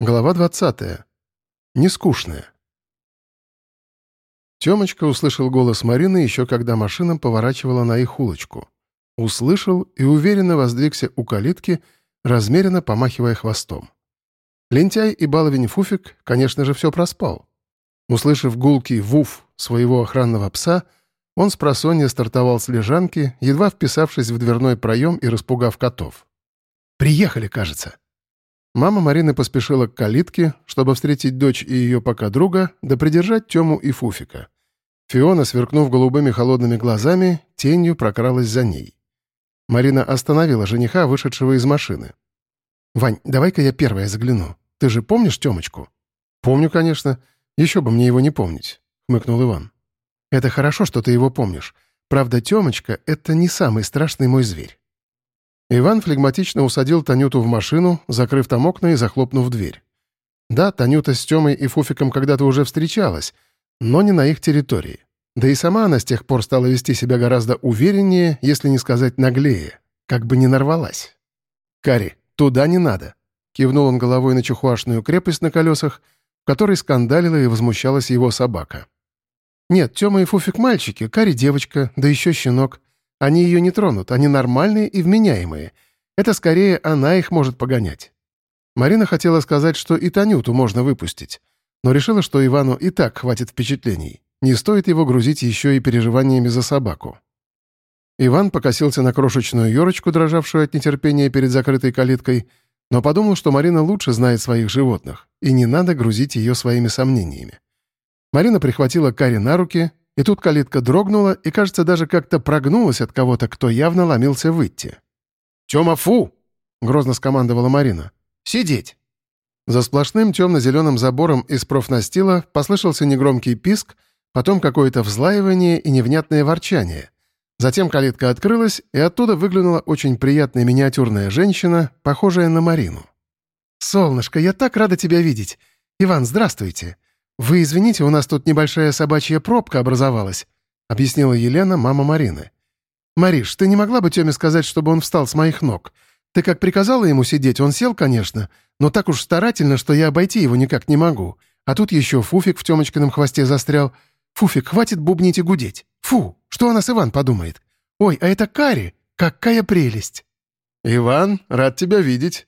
Глава 20. Нескучная. Тёмочка услышал голос Марины еще когда машина поворачивала на их улочку. Услышал и уверенно воздвигся у калитки, размеренно помахивая хвостом. Лентяй и баловень Фуфик, конечно же, все проспал. Услышав гулкий вуф своего охранного пса, он с просонья стартовал с лежанки, едва вписавшись в дверной проем и распугав котов. «Приехали, кажется», Мама Марины поспешила к калитке, чтобы встретить дочь и ее пока друга, да придержать Тему и Фуфика. Фиона, сверкнув голубыми холодными глазами, тенью прокралась за ней. Марина остановила жениха, вышедшего из машины. «Вань, давай-ка я первая загляну. Ты же помнишь Темочку?» «Помню, конечно. Еще бы мне его не помнить», — хмыкнул Иван. «Это хорошо, что ты его помнишь. Правда, Темочка — это не самый страшный мой зверь. Иван флегматично усадил Танюту в машину, закрыв там окна и захлопнув дверь. Да, Танюта с Тёмой и Фуфиком когда-то уже встречалась, но не на их территории. Да и сама она с тех пор стала вести себя гораздо увереннее, если не сказать наглее, как бы не нарвалась. «Кари, туда не надо», — кивнул он головой на чухуашную крепость на колесах, в которой скандалила и возмущалась его собака. «Нет, Тёма и Фуфик мальчики, Кари девочка, да еще щенок. Они ее не тронут, они нормальные и вменяемые. Это скорее она их может погонять. Марина хотела сказать, что и Танюту можно выпустить, но решила, что Ивану и так хватит впечатлений. Не стоит его грузить еще и переживаниями за собаку. Иван покосился на крошечную Ёрочку, дрожавшую от нетерпения перед закрытой калиткой, но подумал, что Марина лучше знает своих животных, и не надо грузить ее своими сомнениями. Марина прихватила Кари на руки и тут калитка дрогнула и, кажется, даже как-то прогнулась от кого-то, кто явно ломился выйти. «Тёма, фу!» — грозно скомандовала Марина. «Сидеть!» За сплошным темно-зеленым забором из профнастила послышался негромкий писк, потом какое-то взлаивание и невнятное ворчание. Затем калитка открылась, и оттуда выглянула очень приятная миниатюрная женщина, похожая на Марину. «Солнышко, я так рада тебя видеть! Иван, здравствуйте! «Вы извините, у нас тут небольшая собачья пробка образовалась», — объяснила Елена, мама Марины. «Мариш, ты не могла бы Тёме сказать, чтобы он встал с моих ног? Ты как приказала ему сидеть, он сел, конечно, но так уж старательно, что я обойти его никак не могу. А тут еще Фуфик в Тёмочкином хвосте застрял. Фуфик, хватит бубнить и гудеть. Фу, что о нас Иван подумает? Ой, а это Кари, какая прелесть!» «Иван, рад тебя видеть».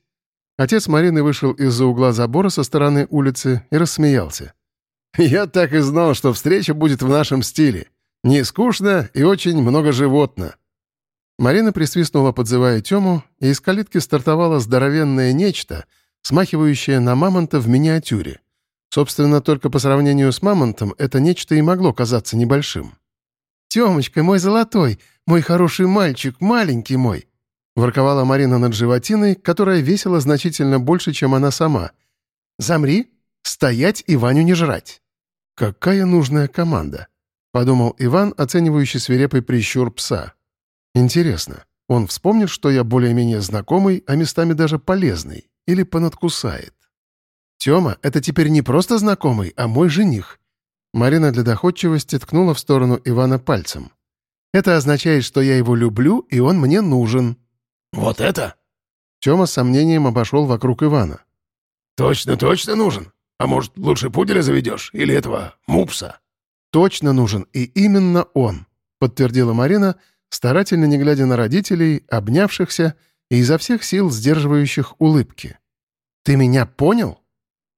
Отец Марины вышел из-за угла забора со стороны улицы и рассмеялся. Я так и знал, что встреча будет в нашем стиле. Не скучно и очень много животно. Марина присвистнула, подзывая Тему, и из калитки стартовало здоровенное нечто, смахивающее на мамонта в миниатюре. Собственно, только по сравнению с мамонтом это нечто и могло казаться небольшим. «Темочка, мой золотой, мой хороший мальчик, маленький мой!» ворковала Марина над животиной, которая весила значительно больше, чем она сама. «Замри! Стоять и Ваню не жрать!» «Какая нужная команда?» — подумал Иван, оценивающий свирепый прищур пса. «Интересно, он вспомнит, что я более-менее знакомый, а местами даже полезный, или понадкусает?» «Тёма, это теперь не просто знакомый, а мой жених». Марина для доходчивости ткнула в сторону Ивана пальцем. «Это означает, что я его люблю, и он мне нужен». «Вот это?» Тёма с сомнением обошел вокруг Ивана. «Точно, точно нужен?» А может, лучше пуделя заведешь? Или этого мупса?» «Точно нужен, и именно он», — подтвердила Марина, старательно не глядя на родителей, обнявшихся и изо всех сил сдерживающих улыбки. «Ты меня понял?»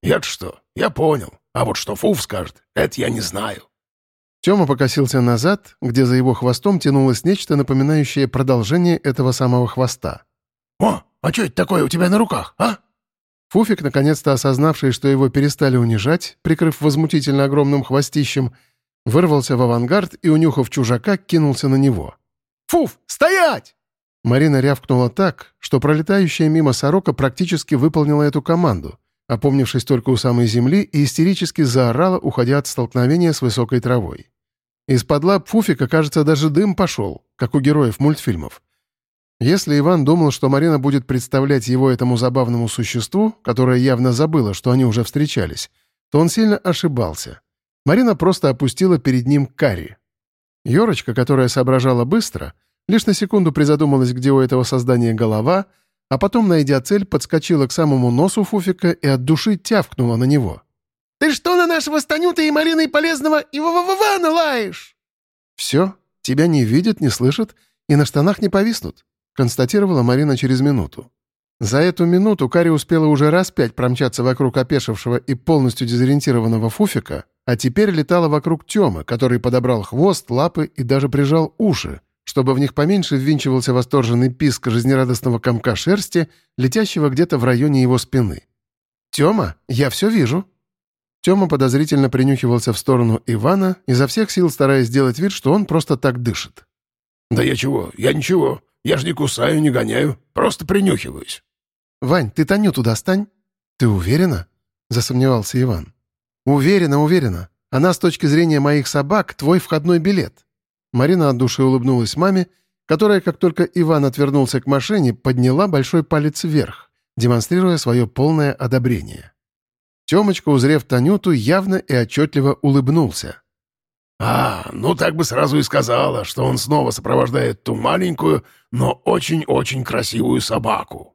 «Я-то что? Я понял. А вот что Фуф скажет, это я не знаю». Тёма покосился назад, где за его хвостом тянулось нечто, напоминающее продолжение этого самого хвоста. «О, а что это такое у тебя на руках, а?» Фуфик, наконец-то осознавший, что его перестали унижать, прикрыв возмутительно огромным хвостищем, вырвался в авангард и, унюхав чужака, кинулся на него. «Фуф, стоять!» Марина рявкнула так, что пролетающая мимо сорока практически выполнила эту команду, опомнившись только у самой земли и истерически заорала, уходя от столкновения с высокой травой. Из-под лап Фуфика, кажется, даже дым пошел, как у героев мультфильмов. Если Иван думал, что Марина будет представлять его этому забавному существу, которое явно забыло, что они уже встречались, то он сильно ошибался. Марина просто опустила перед ним карри. Ёрочка, которая соображала быстро, лишь на секунду призадумалась, где у этого создания голова, а потом, найдя цель, подскочила к самому носу Фуфика и от души тявкнула на него. «Ты что на нашего Станюта и Марины Полезного и Вована лаешь?» «Все, тебя не видят, не слышат и на штанах не повиснут», констатировала Марина через минуту. За эту минуту Кари успела уже раз пять промчаться вокруг опешившего и полностью дезориентированного Фуфика, а теперь летала вокруг Тёмы, который подобрал хвост, лапы и даже прижал уши, чтобы в них поменьше ввинчивался восторженный писк жизнерадостного комка шерсти, летящего где-то в районе его спины. «Тёма, я все вижу». Тёма подозрительно принюхивался в сторону Ивана, изо всех сил стараясь сделать вид, что он просто так дышит. «Да я чего? Я ничего. Я же не кусаю, не гоняю. Просто принюхиваюсь». «Вань, ты Таню туда стань». «Ты уверена?» — засомневался Иван. «Уверена, уверена. Она с точки зрения моих собак твой входной билет». Марина от души улыбнулась маме, которая, как только Иван отвернулся к машине, подняла большой палец вверх, демонстрируя свое полное одобрение. Темочка, узрев Танюту, явно и отчетливо улыбнулся. «А, ну так бы сразу и сказала, что он снова сопровождает ту маленькую, но очень-очень красивую собаку».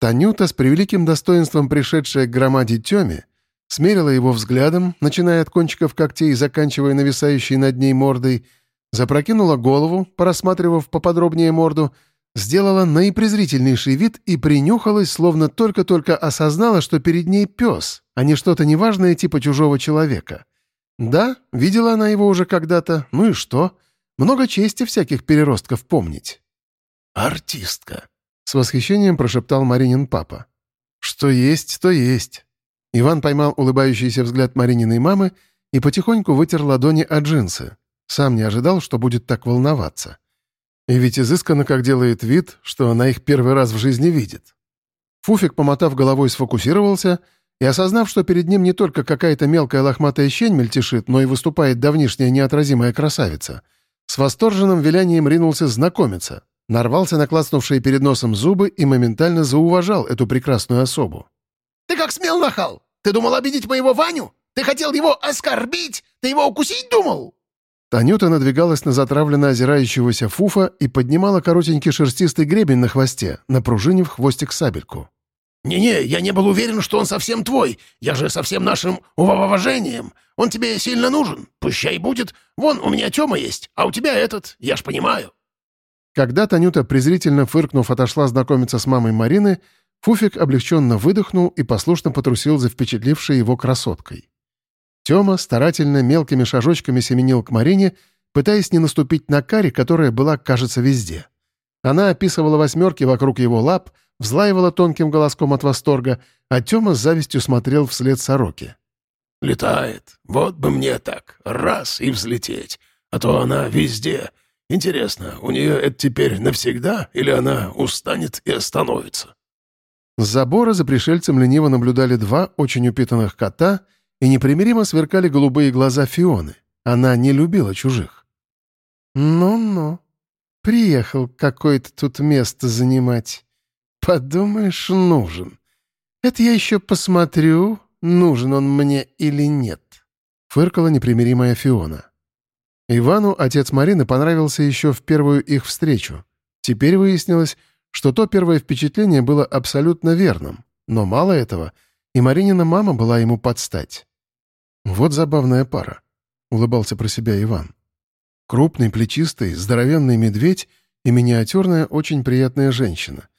Танюта, с превеликим достоинством пришедшая к громаде Тёме, смерила его взглядом, начиная от кончиков когтей и заканчивая нависающей над ней мордой, запрокинула голову, просматривав поподробнее морду, сделала наипрезрительнейший вид и принюхалась, словно только-только осознала, что перед ней пес, а не что-то неважное типа чужого человека. Да, видела она его уже когда-то, ну и что? Много чести всяких переростков помнить. «Артистка», с восхищением прошептал Маринин папа. «Что есть, то есть». Иван поймал улыбающийся взгляд Марининой мамы и потихоньку вытер ладони от джинсы. Сам не ожидал, что будет так волноваться. И ведь изысканно как делает вид, что она их первый раз в жизни видит. Фуфик, помотав головой, сфокусировался и, осознав, что перед ним не только какая-то мелкая лохматая щень мельтешит, но и выступает давнишняя неотразимая красавица, с восторженным вилянием ринулся знакомиться, нарвался на клацнувшие перед носом зубы и моментально зауважал эту прекрасную особу. «Ты как смел, нахал? Ты думал обидеть моего Ваню? Ты хотел его оскорбить? Ты его укусить думал?» Танюта надвигалась на затравленно озирающегося Фуфа и поднимала коротенький шерстистый гребень на хвосте, напружинив хвостик сабельку. «Не-не, я не был уверен, что он совсем твой. Я же со всем нашим уважением. Он тебе сильно нужен. Пущай будет. Вон, у меня Тёма есть, а у тебя этот, я ж понимаю». Когда Танюта, презрительно фыркнув, отошла знакомиться с мамой Марины, Фуфик облегченно выдохнул и послушно потрусил за впечатлившей его красоткой. Тёма старательно мелкими шажочками семенил к Марине, пытаясь не наступить на кари, которая была, кажется, везде. Она описывала восьмерки вокруг его лап, взлаивала тонким голоском от восторга, а Тёма с завистью смотрел вслед сороке. «Летает. Вот бы мне так. Раз и взлететь. А то она везде. Интересно, у нее это теперь навсегда, или она устанет и остановится?» С забора за пришельцем лениво наблюдали два очень упитанных кота и непримиримо сверкали голубые глаза Фионы. Она не любила чужих. «Ну-ну, приехал какое-то тут место занимать. Подумаешь, нужен. Это я еще посмотрю, нужен он мне или нет», — фыркала непримиримая Фиона. Ивану отец Марины понравился еще в первую их встречу. Теперь выяснилось, что то первое впечатление было абсолютно верным. Но мало этого, и Маринина мама была ему подстать. «Вот забавная пара», — улыбался про себя Иван. Крупный, плечистый, здоровенный медведь и миниатюрная, очень приятная женщина.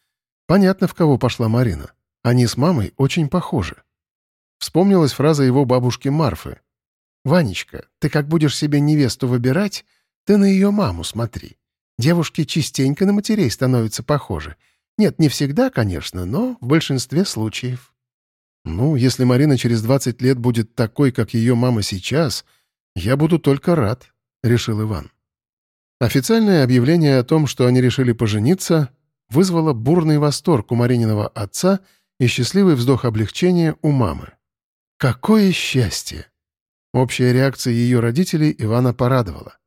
Понятно, в кого пошла Марина. Они с мамой очень похожи. Вспомнилась фраза его бабушки Марфы. «Ванечка, ты как будешь себе невесту выбирать, ты на ее маму смотри. Девушки частенько на матерей становятся похожи. Нет, не всегда, конечно, но в большинстве случаев». «Ну, если Марина через 20 лет будет такой, как ее мама сейчас, я буду только рад», — решил Иван. Официальное объявление о том, что они решили пожениться, вызвало бурный восторг у Марининого отца и счастливый вздох облегчения у мамы. Какое счастье! Общая реакция ее родителей Ивана порадовала.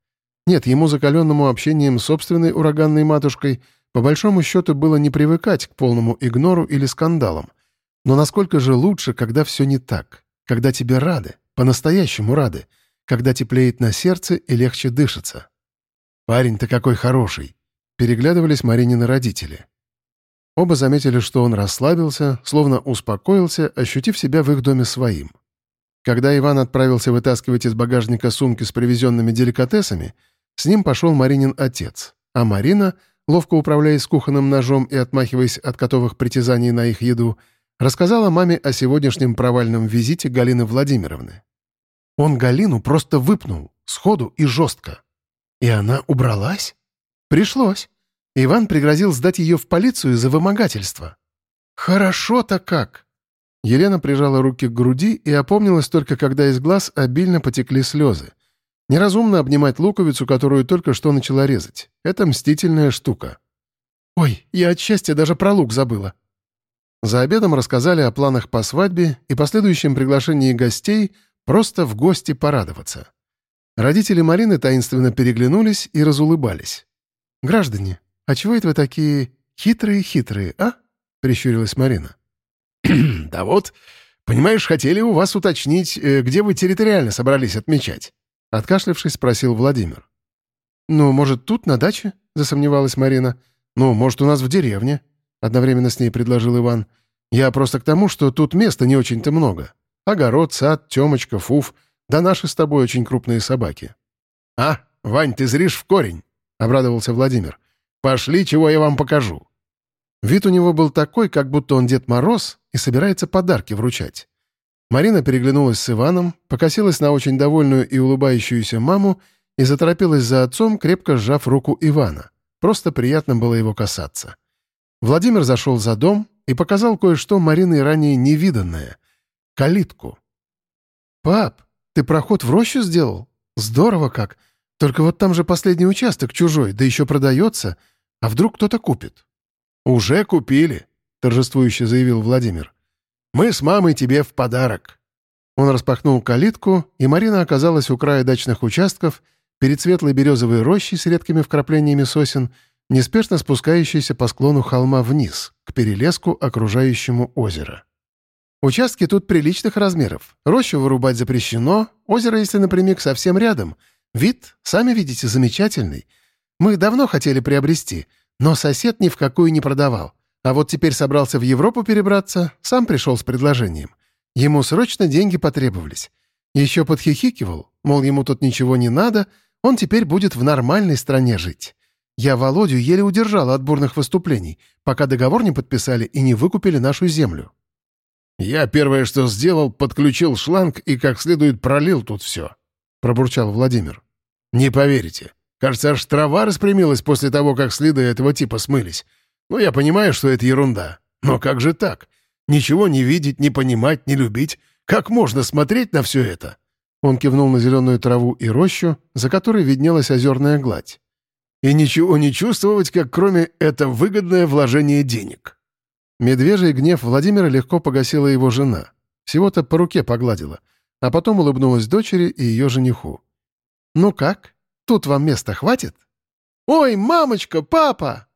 Нет, ему закаленному общением с собственной ураганной матушкой по большому счету было не привыкать к полному игнору или скандалам. Но насколько же лучше, когда все не так, когда тебе рады, по-настоящему рады, когда теплеет на сердце и легче дышится. «Парень, ты какой хороший!» — переглядывались Маринины родители. Оба заметили, что он расслабился, словно успокоился, ощутив себя в их доме своим. Когда Иван отправился вытаскивать из багажника сумки с привезенными деликатесами, с ним пошел Маринин отец, а Марина, ловко управляясь кухонным ножом и отмахиваясь от котовых притязаний на их еду, рассказала маме о сегодняшнем провальном визите Галины Владимировны. Он Галину просто выпнул, сходу и жестко. И она убралась? Пришлось. Иван пригрозил сдать ее в полицию за вымогательство. «Хорошо-то как!» Елена прижала руки к груди и опомнилась только, когда из глаз обильно потекли слезы. Неразумно обнимать луковицу, которую только что начала резать. Это мстительная штука. «Ой, я от счастья даже про лук забыла». За обедом рассказали о планах по свадьбе и последующем приглашении гостей просто в гости порадоваться. Родители Марины таинственно переглянулись и разулыбались. «Граждане, а чего это вы такие хитрые-хитрые, а?» — прищурилась Марина. «Да вот, понимаешь, хотели у вас уточнить, э, где вы территориально собрались отмечать?» Откашлявшись, спросил Владимир. «Ну, может, тут, на даче?» — засомневалась Марина. «Ну, может, у нас в деревне?» — одновременно с ней предложил Иван. «Я просто к тому, что тут места не очень-то много. Огород, сад, Темочка, Фуф, да наши с тобой очень крупные собаки». «А, Вань, ты зришь в корень!» — обрадовался Владимир. «Пошли, чего я вам покажу». Вид у него был такой, как будто он Дед Мороз и собирается подарки вручать. Марина переглянулась с Иваном, покосилась на очень довольную и улыбающуюся маму и заторопилась за отцом, крепко сжав руку Ивана. Просто приятно было его касаться. Владимир зашел за дом и показал кое-что Мариной ранее невиданное — калитку. «Пап, ты проход в рощу сделал? Здорово как! Только вот там же последний участок чужой, да еще продается. А вдруг кто-то купит?» «Уже купили», — торжествующе заявил Владимир. «Мы с мамой тебе в подарок». Он распахнул калитку, и Марина оказалась у края дачных участков, перед светлой березовой рощей с редкими вкраплениями сосен, неспешно спускающейся по склону холма вниз, к перелеску, окружающему озеро. Участки тут приличных размеров. Рощу вырубать запрещено, озеро, если напрямик, совсем рядом. Вид, сами видите, замечательный. Мы давно хотели приобрести, но сосед ни в какую не продавал. А вот теперь собрался в Европу перебраться, сам пришел с предложением. Ему срочно деньги потребовались. Еще подхихикивал, мол, ему тут ничего не надо, он теперь будет в нормальной стране жить. Я Володю еле удержала от бурных выступлений, пока договор не подписали и не выкупили нашу землю. «Я первое, что сделал, подключил шланг и как следует пролил тут все», — пробурчал Владимир. «Не поверите. Кажется, аж трава распрямилась после того, как следы этого типа смылись. Ну, я понимаю, что это ерунда. Но как же так? Ничего не видеть, не понимать, не любить. Как можно смотреть на все это?» Он кивнул на зеленую траву и рощу, за которой виднелась озерная гладь. «И ничего не чувствовать, как кроме это выгодное вложение денег». Медвежий гнев Владимира легко погасила его жена. Всего-то по руке погладила. А потом улыбнулась дочери и ее жениху. «Ну как? Тут вам места хватит?» «Ой, мамочка, папа!»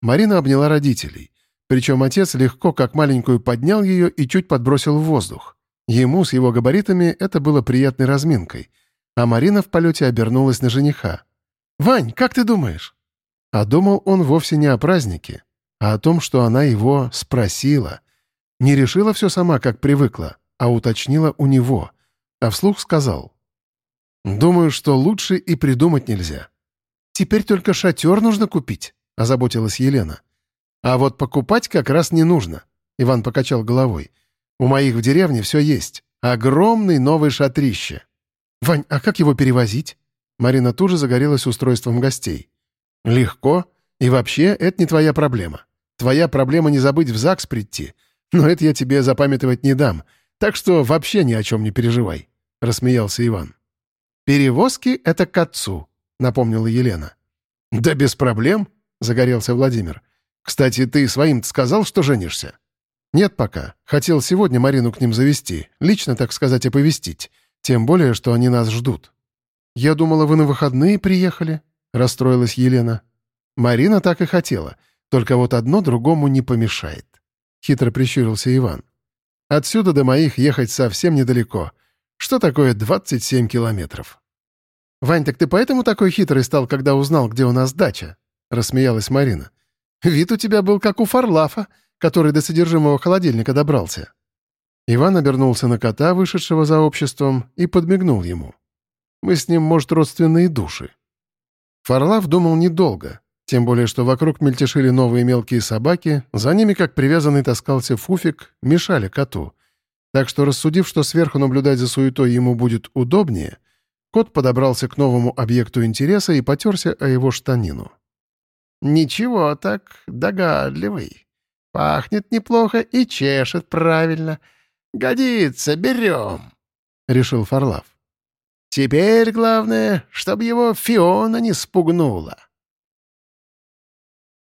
Марина обняла родителей. Причем отец легко, как маленькую, поднял ее и чуть подбросил в воздух. Ему с его габаритами это было приятной разминкой. А Марина в полете обернулась на жениха. «Вань, как ты думаешь?» А думал он вовсе не о празднике, а о том, что она его спросила. Не решила все сама, как привыкла, а уточнила у него. А вслух сказал. «Думаю, что лучше и придумать нельзя. Теперь только шатер нужно купить», — озаботилась Елена. «А вот покупать как раз не нужно», — Иван покачал головой. «У моих в деревне все есть. Огромный новый шатрище». «Вань, а как его перевозить?» Марина тут же загорелась устройством гостей. «Легко. И вообще, это не твоя проблема. Твоя проблема не забыть в ЗАГС прийти. Но это я тебе запамятовать не дам. Так что вообще ни о чем не переживай», — рассмеялся Иван. «Перевозки — это к отцу», — напомнила Елена. «Да без проблем», — загорелся Владимир. «Кстати, ты своим сказал, что женишься?» «Нет пока. Хотел сегодня Марину к ним завести, лично, так сказать, оповестить. Тем более, что они нас ждут». «Я думала, вы на выходные приехали», — расстроилась Елена. Марина так и хотела — только вот одно другому не помешает. Хитро прищурился Иван. Отсюда до моих ехать совсем недалеко. Что такое 27 километров? «Вань, так ты поэтому такой хитрый стал, когда узнал, где у нас дача?» — рассмеялась Марина. Вид у тебя был как у Фарлафа, который до содержимого холодильника добрался». Иван обернулся на кота, вышедшего за обществом, и подмигнул ему. «Мы с ним, может, родственные души». Фарлав думал недолго, тем более, что вокруг мельтешили новые мелкие собаки, за ними, как привязанный, таскался фуфик, мешали коту. Так что, рассудив, что сверху наблюдать за суетой ему будет удобнее, кот подобрался к новому объекту интереса и потерся о его штанину. «Ничего так, догадливый. Пахнет неплохо и чешет правильно. Годится, берем», — решил Фарлав. «Теперь главное, чтобы его Фиона не спугнула».